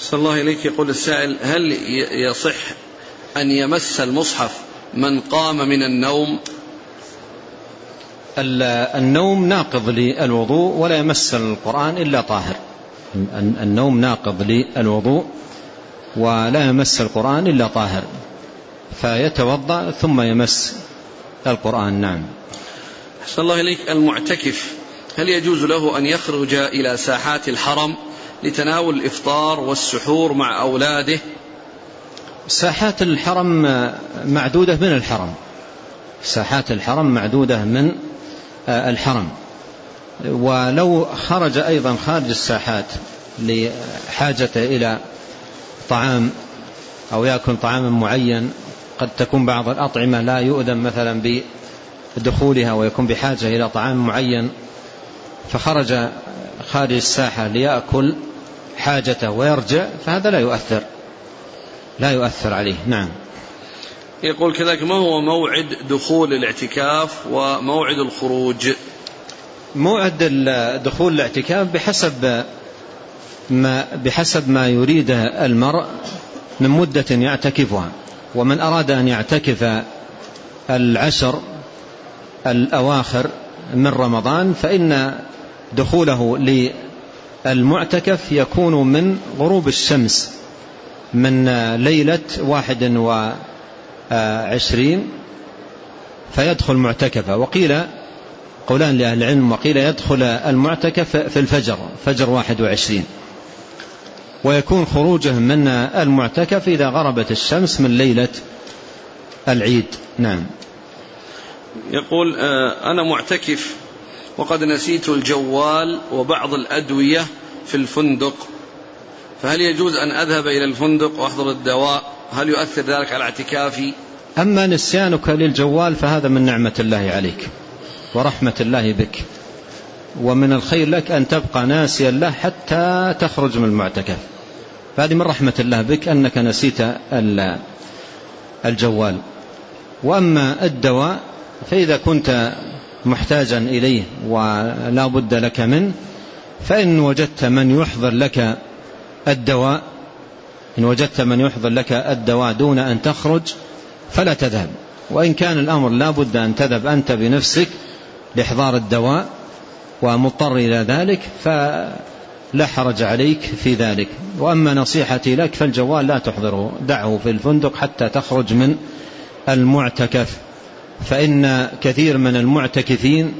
صلى الله إليك. يقول السائل هل يصح أن يمس المصحف من قام من النوم؟ النوم ناقض للوضوء ولا يمس القرآن إلا طاهر. النوم ناقض للوضوء ولا يمس القرآن إلا طاهر فيتوضأ ثم يمس القرآن. نعم. أحسن الله إليك. المعتكف هل يجوز له أن يخرج إلى ساحات الحرم؟ لتناول الإفطار والسحور مع أولاده. ساحات الحرم معدودة من الحرم. ساحات الحرم معدودة من الحرم. ولو خرج أيضا خارج الساحات لحاجته إلى طعام أو يأكل طعاما معين قد تكون بعض الأطعمة لا يؤذن مثلا بدخولها ويكون بحاجة إلى طعام معين فخرج خارج الساحة ليأكل حاجته ويرجع فهذا لا يؤثر. لا يؤثر عليه. نعم. يقول كذلك ما هو موعد دخول الاعتكاف وموعد الخروج؟ موعد دخول الاعتكاف بحسب ما بحسب ما يريده المرء من مدة يعتكفها. ومن أراد أن يعتكف العشر الأواخر من رمضان فإن دخوله للمعتكف يكون من غروب الشمس من ليلة واحد وعشرين فيدخل معتكفا وقيل قولان لأهل العلم وقيل يدخل المعتكف في الفجر فجر واحد وعشرين. ويكون خروجه من المعتكف إذا غربت الشمس من ليلة العيد. نعم. يقول أنا معتكف وقد نسيت الجوال وبعض الأدوية في الفندق. فهل يجوز أن أذهب إلى الفندق وأحضر الدواء؟ هل يؤثر ذلك على اعتكافي؟ أما نسيانك للجوال فهذا من نعمة الله عليك ورحمة الله بك. ومن الخير لك أن تبقى ناسيا له حتى تخرج من المعتكف. فهذه من رحمة الله بك أنك نسيت الجوال. وأما الدواء فإذا كنت محتاجا إليه ولا بد لك منه فإن وجدت من يحضر لك الدواء إن وجدت من يحضر لك الدواء دون أن تخرج فلا تذهب. وإن كان الأمر لا بد أن تذهب أنت بنفسك لإحضار الدواء ومضطر إلى ذلك فلا حرج عليك في ذلك. وأما نصيحتي لك فالجوال لا تحضره. دعه في الفندق حتى تخرج من المعتكف. فإن كثير من المعتكفين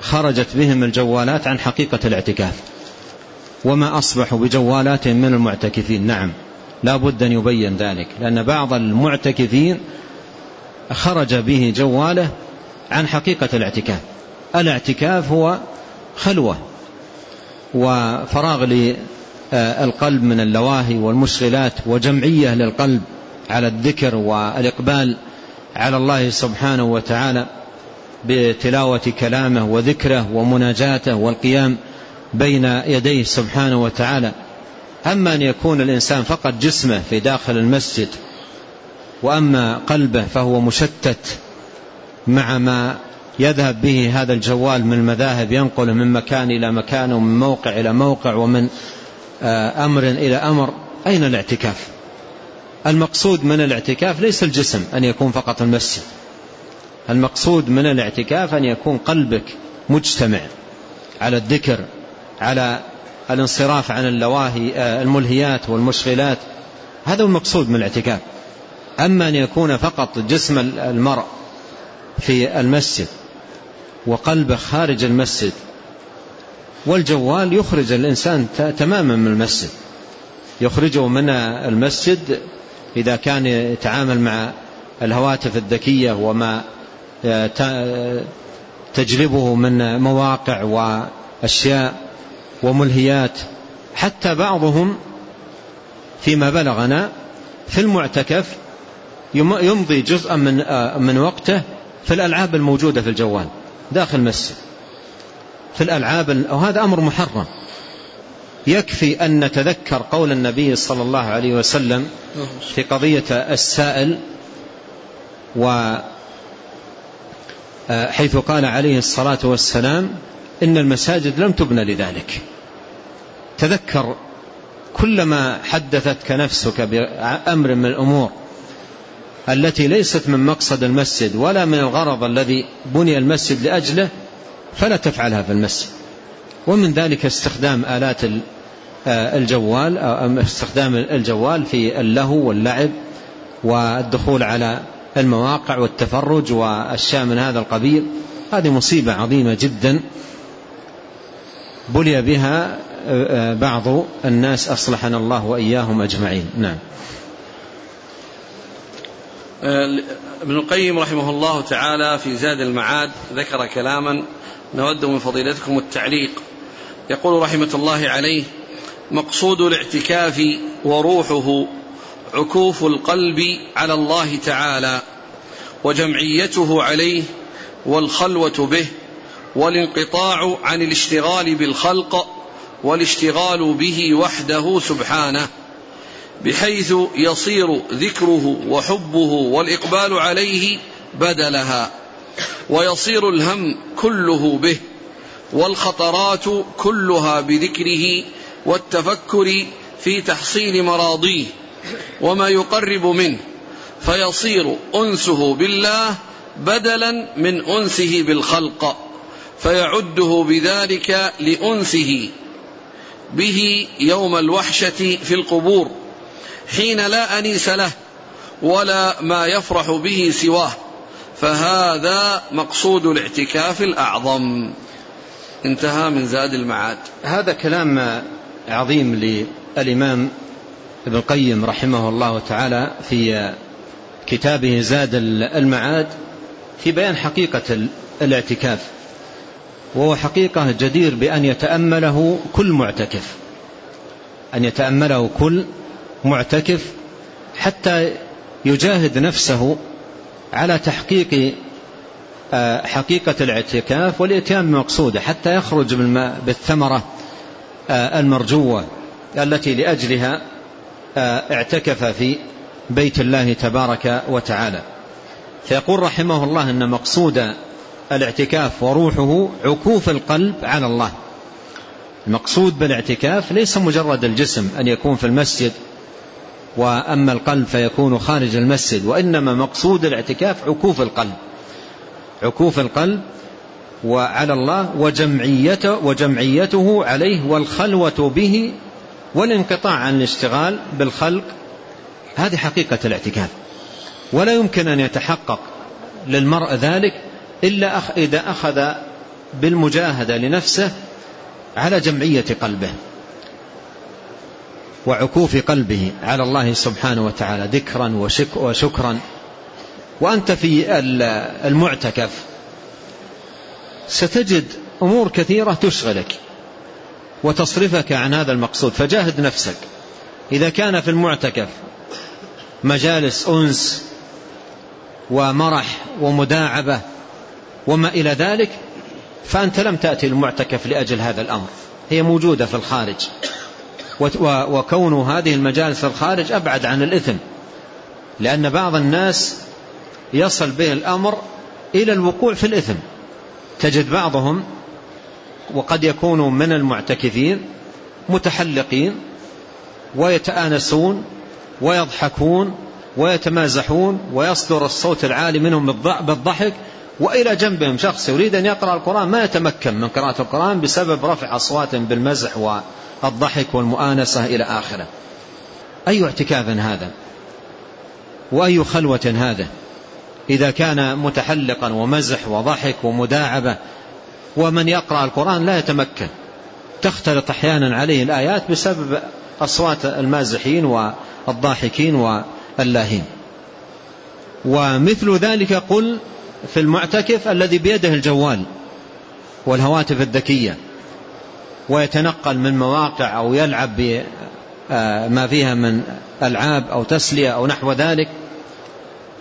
خرجت بهم الجوالات عن حقيقة الاعتكاف وما أصبحوا بجوالاتهم من المعتكفين. نعم لا بد أن يبين ذلك لأن بعض المعتكفين خرج به جواله عن حقيقة الاعتكاف. الاعتكاف هو خلوة وفراغ للقلب من اللواهي والمشغلات وجمعية للقلب على الذكر والإقبال على الله سبحانه وتعالى بتلاوة كلامه وذكره ومناجاته والقيام بين يديه سبحانه وتعالى. أما أن يكون الإنسان فقط جسمه في داخل المسجد وأما قلبه فهو مشتت مع ما يذهب به هذا الجوال من المذاهب ينقل من مكان إلى مكان ومن موقع إلى موقع ومن أمر إلى أمر. أين الاعتكاف؟ المقصود من الاعتكاف ليس الجسم أن يكون فقط المسجد. المقصود من الاعتكاف أن يكون قلبك مجتمع على الذكر على الانصراف عن اللواهي الملهيات والمشغلات. هذا هو المقصود من الاعتكاف. أما أن يكون فقط جسم المرء في المسجد وقلبه خارج المسجد والجوال يخرج الإنسان تماما من المسجد. يخرجه من المسجد إذا كان يتعامل مع الهواتف الذكية وما تجلبه من مواقع وأشياء وملهيات حتى بعضهم فيما بلغنا في المعتكف يمضي جزءا من من وقته في الألعاب الموجودة في الجوال داخل المسجد. في الألعاب وهذا أمر محرم. يكفي أن نتذكر قول النبي صلى الله عليه وسلم في قضية السائل و حيث قال عليه الصلاة والسلام إن المساجد لم تبنى لذلك. تذكر كلما حدثتك نفسك بأمر من الأمور التي ليست من مقصد المسجد ولا من الغرض الذي بني المسجد لأجله فلا تفعلها في المسجد. ومن ذلك استخدام آلات الجوال أو استخدام الجوال في اللهو واللعب والدخول على المواقع والتفرج والشيء من هذا القبيل. هذه مصيبة عظيمة جدا بلي بها بعض الناس أصلحنا الله وإياهم أجمعين. نعم. ابن القيم رحمه الله تعالى في زاد المعاد ذكر كلاما نود من فضيلتكم التعليق. يقول رحمة الله عليه مقصود الاعتكاف وروحه عكوف القلب على الله تعالى وجمعيته عليه والخلوة به والانقطاع عن الاشتغال بالخلق والاشتغال به وحده سبحانه بحيث يصير ذكره وحبه والإقبال عليه بدلها ويصير الهم كله به والخطرات كلها بذكره والتفكر في تحصيل مراضيه وما يقرب منه فيصير أنسه بالله بدلا من أنسه بالخلق فيعده بذلك لأنسه به يوم الوحشة في القبور حين لا أنيس له ولا ما يفرح به سواه فهذا مقصود الاعتكاف الأعظم. انتهى من زاد المعاد. هذا كلام عظيم للإمام ابن القيم رحمه الله تعالى في كتابه زاد المعاد في بيان حقيقة الاعتكاف. وهو حقيقة جدير بأن يتأمله كل معتكف. أن يتأمله كل معتكف حتى يجاهد نفسه على تحقيق حقيقة الاعتكاف والإتيان بمقصوده حتى يخرج بالثمرة آه، المرجوة التي لأجلها آه، اعتكف في بيت الله تبارك وتعالى. فيقول رحمه الله أن مقصود الاعتكاف وروحه عكوف القلب على الله. المقصود بالاعتكاف ليس مجرد الجسم أن يكون في المسجد وأما القلب فيكون خارج المسجد وإنما مقصود الاعتكاف عكوف القلب. عكوف القلب وعلى الله وجمعيته, وجمعيته عليه والخلوة به والانقطاع عن الاشتغال بالخلق. هذه حقيقة الاعتكاف. ولا يمكن أن يتحقق للمرء ذلك إلا إذا أخذ بالمجاهدة لنفسه على جمعية قلبه وعكوف قلبه على الله سبحانه وتعالى ذكرا وشكرا. وأنت في المعتكف. ستجد أمور كثيرة تشغلك وتصرفك عن هذا المقصود. فجاهد نفسك. إذا كان في المعتكف مجالس أنس ومرح ومداعبة وما إلى ذلك فأنت لم تأتي المعتكف لأجل هذا الأمر. هي موجودة في الخارج. وكون هذه المجالس في الخارج أبعد عن الإثم لأن بعض الناس يصل به الأمر إلى الوقوع في الإثم. تجد بعضهم وقد يكونوا من المعتكفين متحلقين ويتآنسون ويضحكون ويتمازحون ويصدر الصوت العالي منهم بالضحك وإلى جنبهم شخص يريد أن يقرأ القرآن ما يتمكن من قراءة القرآن بسبب رفع أصوات بالمزح والضحك والمؤانسة إلى آخره. أي اعتكاف هذا؟ وأي خلوة هذا؟ إذا كان متحلقا ومزح وضحك ومداعبة ومن يقرأ القرآن لا يتمكن. تختلط أحيانا عليه الآيات بسبب أصوات المازحين والضاحكين واللاهين. ومثل ذلك قل في المعتكف الذي بيده الجوال والهواتف الذكية ويتنقل من مواقع أو يلعب بما فيها من ألعاب أو تسلية أو نحو ذلك.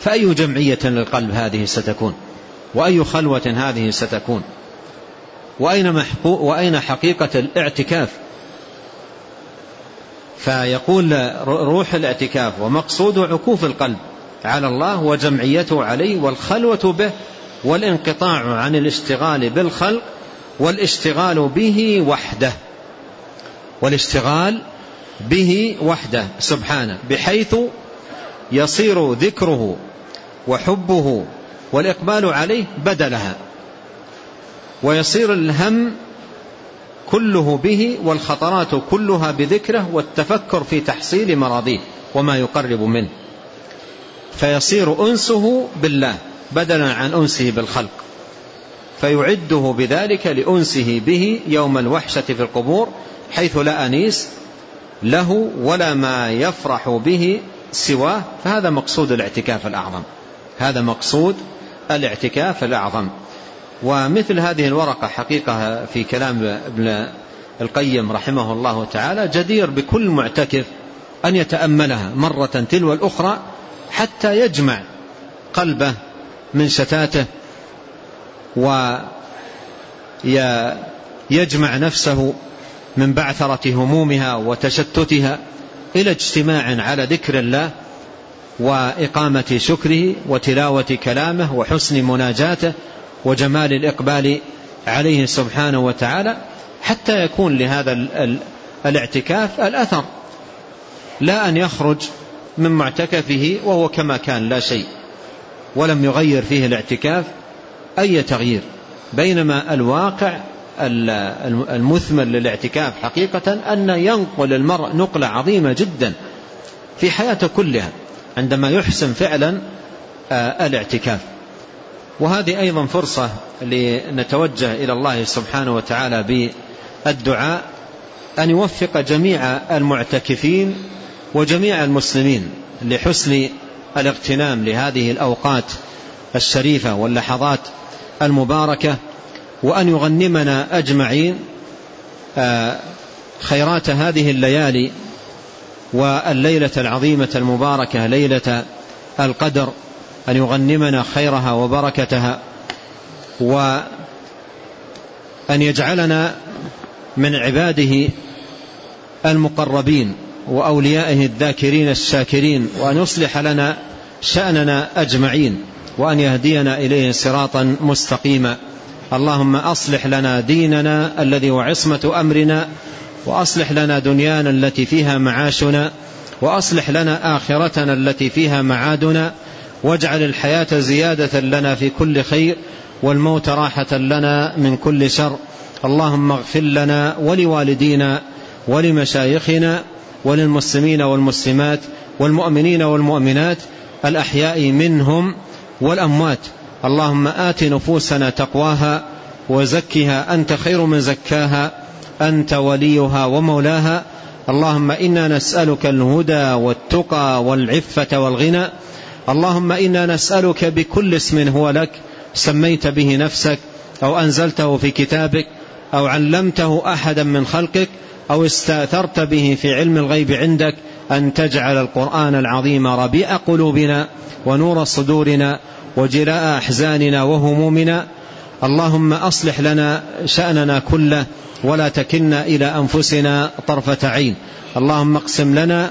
فأي جمعية للقلب هذه ستكون؟ وأي خلوة هذه ستكون؟ وأين, وأين حقيقة الاعتكاف؟ فيقول روح الاعتكاف ومقصود عكوف القلب على الله وجمعيته عليه والخلوة به والانقطاع عن الاشتغال بالخلق والاشتغال به وحده. والاشتغال به وحده سبحانه بحيث يصير ذكره وحبه والإقبال عليه بدلها. ويصير الهم كله به والخطرات كلها بذكره والتفكر في تحصيل مراضيه وما يقرب منه. فيصير أنسه بالله بدلا عن أنسه بالخلق. فيعده بذلك لأنسه به يوم الوحشة في القبور حيث لا أنيس له ولا ما يفرح به سواه. فهذا مقصود الاعتكاف الأعظم. هذا مقصود الاعتكاف الأعظم. ومثل هذه الورقة حقيقة في كلام ابن القيم رحمه الله تعالى جدير بكل معتكف أن يتأملها مرة تلو الأخرى حتى يجمع قلبه من شتاته ويجمع نفسه من بعثرة همومها وتشتتها إلى اجتماع على ذكر الله وإقامة شكره وتلاوة كلامه وحسن مناجاته وجمال الإقبال عليه سبحانه وتعالى حتى يكون لهذا الاعتكاف الأثر لا أن يخرج من معتكفه وهو كما كان لا شيء ولم يغير فيه الاعتكاف أي تغيير بينما الواقع المثمر للاعتكاف حقيقة أن ينقل المرء نقلة عظيمة جدا في حياته كلها. عندما يحسن فعلا آه، الاعتكاف. وهذه أيضا فرصة لنتوجه إلى الله سبحانه وتعالى بالدعاء أن يوفق جميع المعتكفين وجميع المسلمين لحسن الاغتنام لهذه الأوقات الشريفة واللحظات المباركة وأن يغنمنا أجمعين آه، خيرات هذه الليالي والليلة العظيمة المباركة ليلة القدر أن يغنمنا خيرها وبركتها وأن يجعلنا من عباده المقربين وأوليائه الذاكرين الشاكرين وأن يصلح لنا شأننا أجمعين وأن يهدينا إليه صراطا مستقيما. اللهم أصلح لنا ديننا الذي وعصمة أمرنا وأصلح لنا دنيانا التي فيها معاشنا وأصلح لنا آخرتنا التي فيها معادنا واجعل الحياة زيادة لنا في كل خير والموت راحة لنا من كل شر. اللهم اغفر لنا ولوالدينا ولمشايخنا وللمسلمين والمسلمات والمؤمنين والمؤمنات الأحياء منهم والأموات. اللهم آت نفوسنا تقواها وزكها. أنت خير من زكاها. أنت وليها ومولاها. اللهم إنا نسألك الهدى والتقى والعفة والغنى. اللهم إنا نسألك بكل اسم هو لك سميت به نفسك أو أنزلته في كتابك أو علمته أحدا من خلقك أو استأثرت به في علم الغيب عندك. أن تجعل القرآن العظيم ربيع قلوبنا ونور صدورنا وجلاء أحزاننا وهمومنا. اللهم أصلح لنا شأننا كله. ولا تكلنا إلى أنفسنا طرفة عين. اللهم اقسم لنا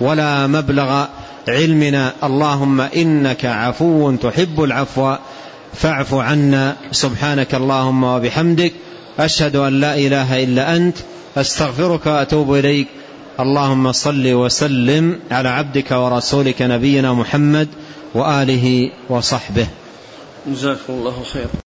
ولا مبلغ علمنا. اللهم إنك عفو تحب العفو. فاعف عنا. سبحانك اللهم وبحمدك. أشهد أن لا إله إلا أنت. أستغفرك وأتوب إليك. اللهم صل وسلم على عبدك ورسولك نبينا محمد وآله وصحبه. جزاكم الله خير.